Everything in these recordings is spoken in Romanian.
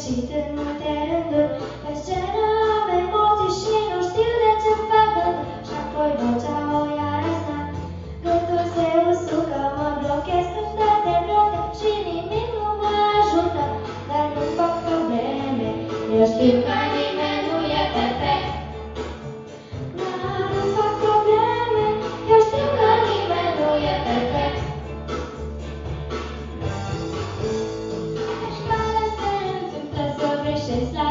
sfârșit în multe rânduri, pe scenă am emoții și nu știu de ce făcut, și apoi vocea o iară sna. Gândul se usucă, mă blochez când dă de blote și nimic nu mă ajută, dar nu fac probleme, eu știu că Manchester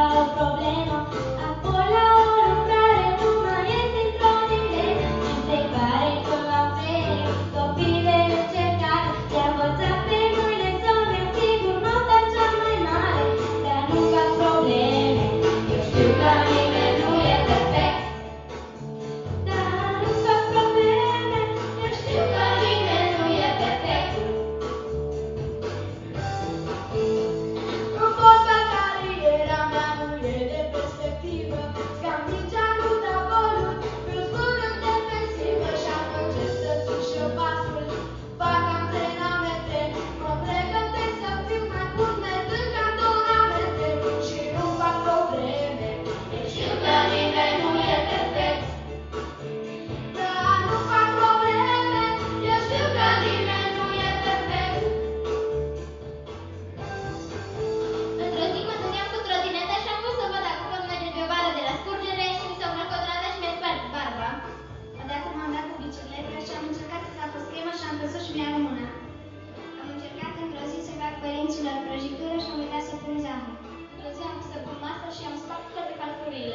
dinților prăjitură și am uitat să pun zahăr. Plăteam să pun masă și am spart toate farfurile.